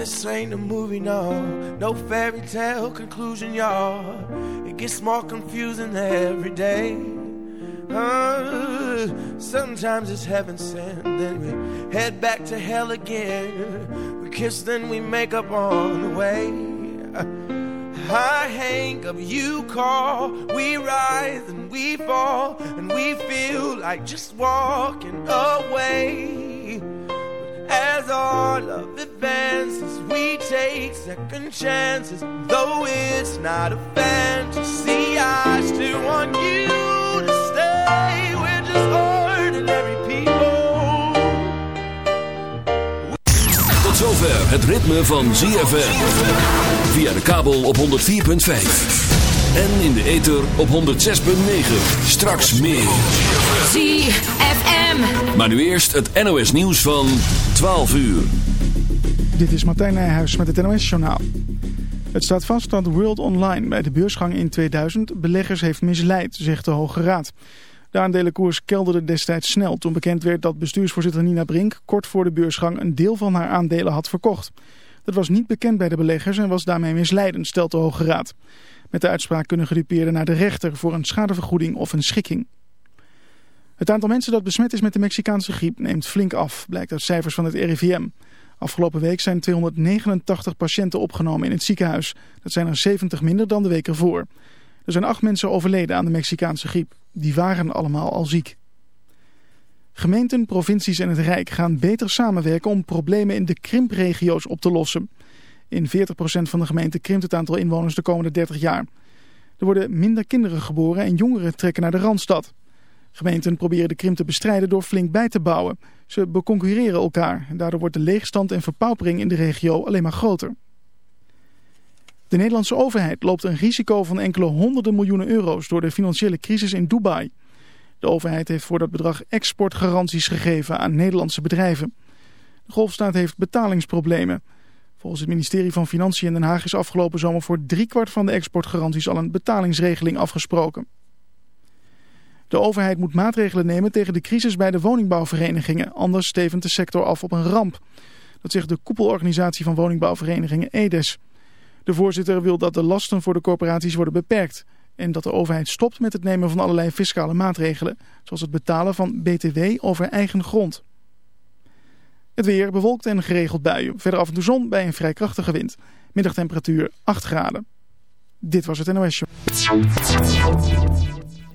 This ain't a movie, no, no fairy tale conclusion, y'all. It gets more confusing every day. Uh, sometimes it's heaven sent, then we head back to hell again. We kiss, then we make up on the way. I hang up, you call, we rise and we fall, and we feel like just walking away. As our love advances, we take second chances, though it's not a fantasy. I still want you. Tot zover het ritme van ZFM. Via de kabel op 104.5. En in de ether op 106.9. Straks meer. ZFM. Maar nu eerst het NOS nieuws van 12 uur. Dit is Martijn Nijhuis met het NOS journaal. Het staat vast dat World Online bij de beursgang in 2000 beleggers heeft misleid, zegt de Hoge Raad. De aandelenkoers kelderde destijds snel toen bekend werd dat bestuursvoorzitter Nina Brink kort voor de beursgang een deel van haar aandelen had verkocht. Dat was niet bekend bij de beleggers en was daarmee misleidend, stelt de Hoge Raad. Met de uitspraak kunnen gedupeerden naar de rechter voor een schadevergoeding of een schikking. Het aantal mensen dat besmet is met de Mexicaanse griep neemt flink af, blijkt uit cijfers van het RIVM. Afgelopen week zijn 289 patiënten opgenomen in het ziekenhuis. Dat zijn er 70 minder dan de week ervoor. Er zijn acht mensen overleden aan de Mexicaanse griep. Die waren allemaal al ziek. Gemeenten, provincies en het Rijk gaan beter samenwerken om problemen in de krimpregio's op te lossen. In 40% van de gemeenten krimpt het aantal inwoners de komende 30 jaar. Er worden minder kinderen geboren en jongeren trekken naar de Randstad. Gemeenten proberen de krimp te bestrijden door flink bij te bouwen. Ze beconcurreren elkaar en daardoor wordt de leegstand en verpaupering in de regio alleen maar groter. De Nederlandse overheid loopt een risico van enkele honderden miljoenen euro's door de financiële crisis in Dubai. De overheid heeft voor dat bedrag exportgaranties gegeven aan Nederlandse bedrijven. De golfstaat heeft betalingsproblemen. Volgens het ministerie van Financiën in Den Haag is afgelopen zomer voor driekwart van de exportgaranties al een betalingsregeling afgesproken. De overheid moet maatregelen nemen tegen de crisis bij de woningbouwverenigingen, anders stevend de sector af op een ramp. Dat zegt de koepelorganisatie van woningbouwverenigingen EDES. De voorzitter wil dat de lasten voor de corporaties worden beperkt en dat de overheid stopt met het nemen van allerlei fiscale maatregelen, zoals het betalen van btw over eigen grond. Het weer bewolkt en geregeld buien. Verder af en toe zon bij een vrij krachtige wind. Middagtemperatuur 8 graden. Dit was het NOS Show.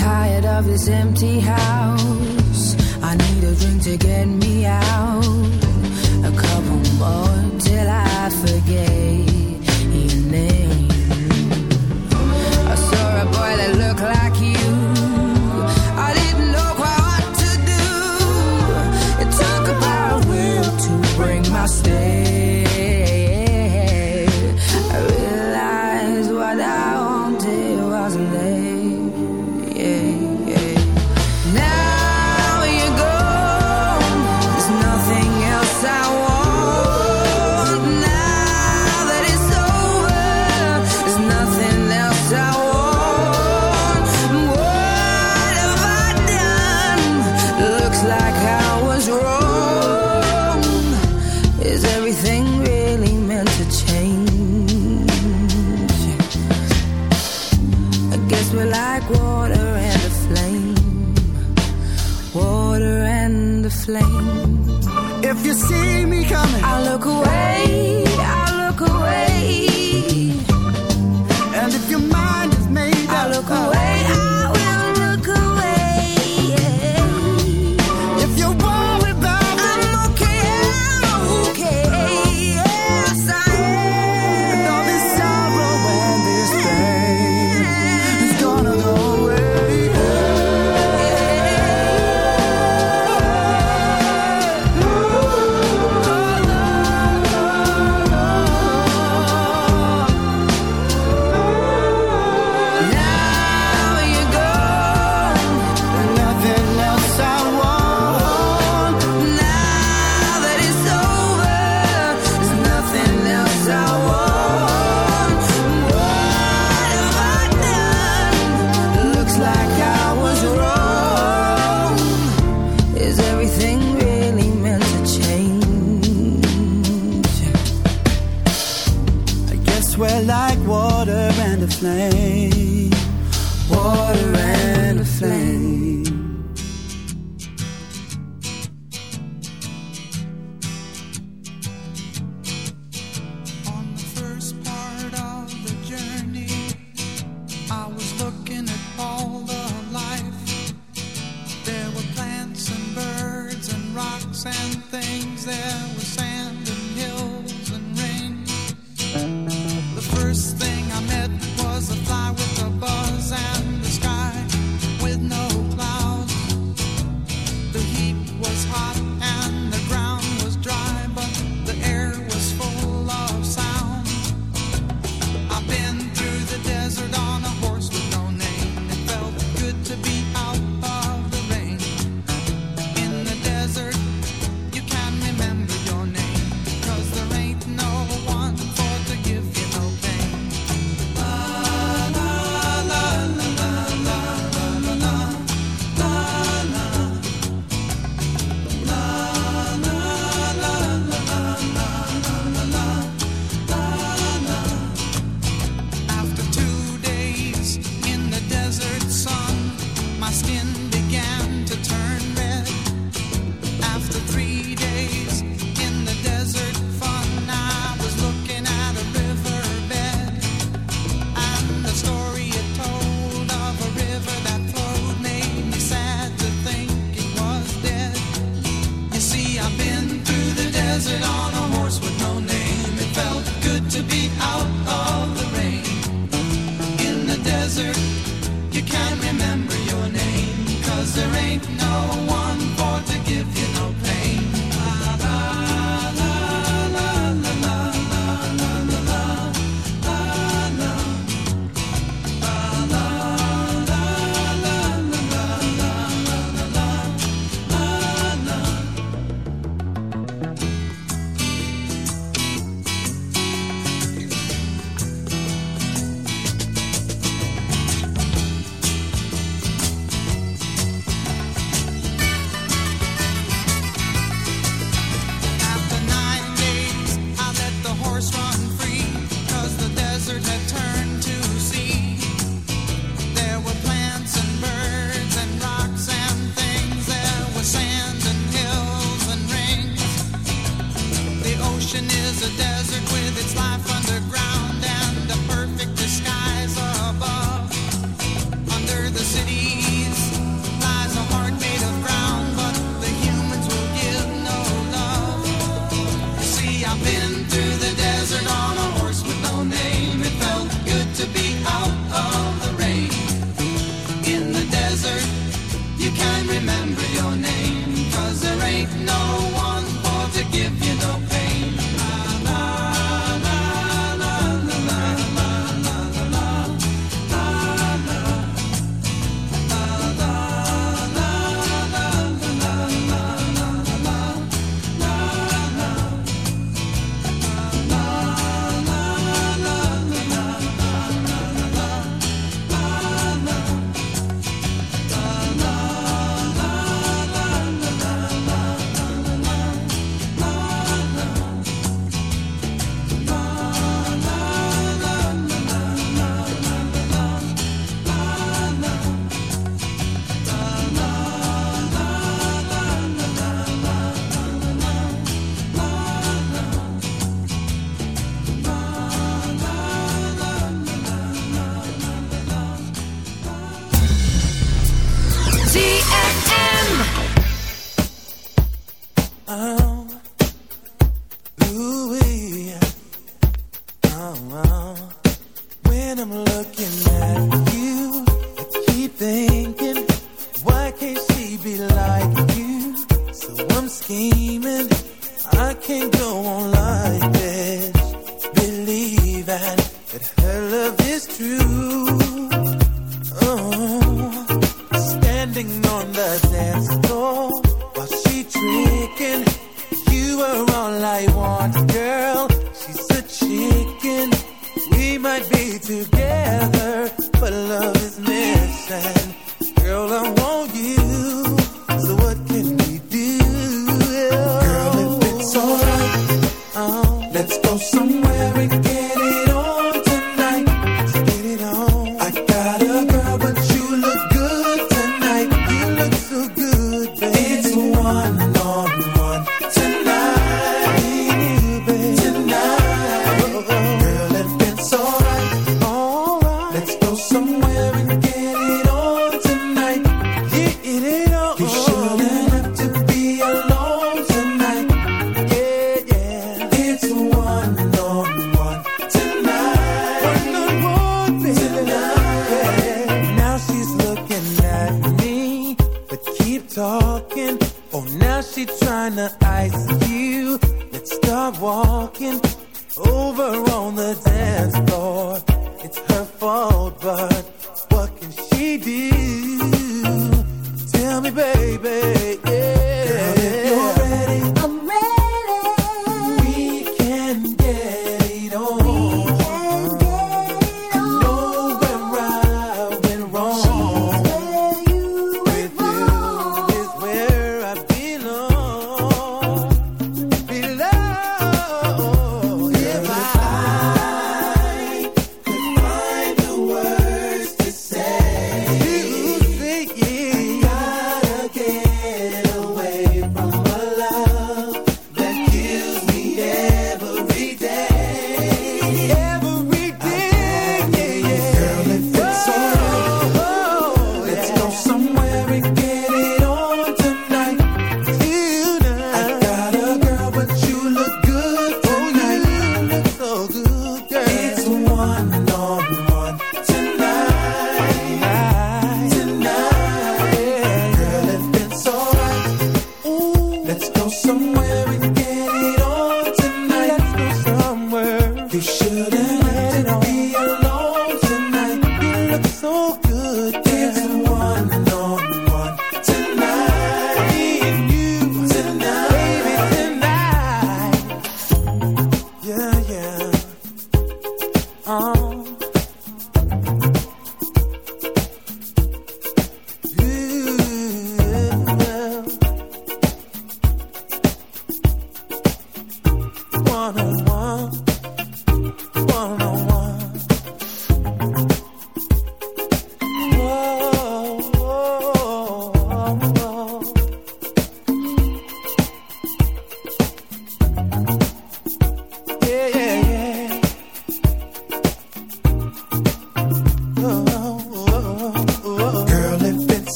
tired of this empty house. I need a drink to get me out. A couple more till I forget your name. I saw a boy that looked like.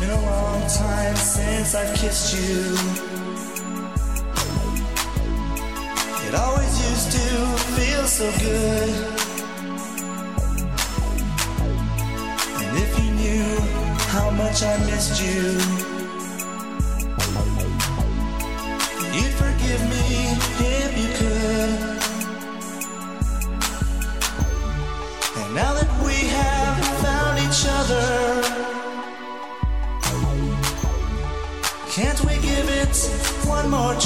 It's been a long time since I've kissed you. It always used to feel so good. And if you knew how much I missed you,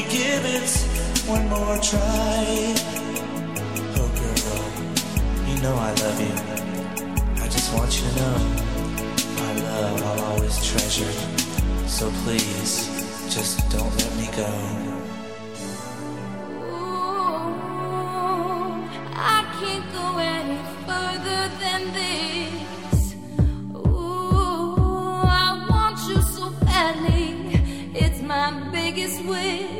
we give it one more try? Oh, girl, you know I love you. I just want you to know my love I'll always treasure. So please, just don't let me go. I can't go any further than this. Ooh, I want you so badly. It's my biggest wish.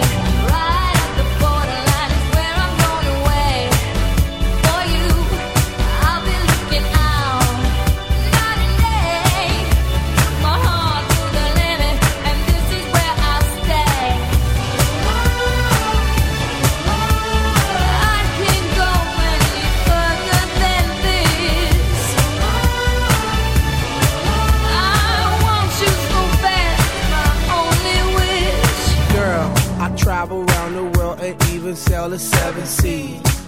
bye.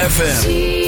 ZFM.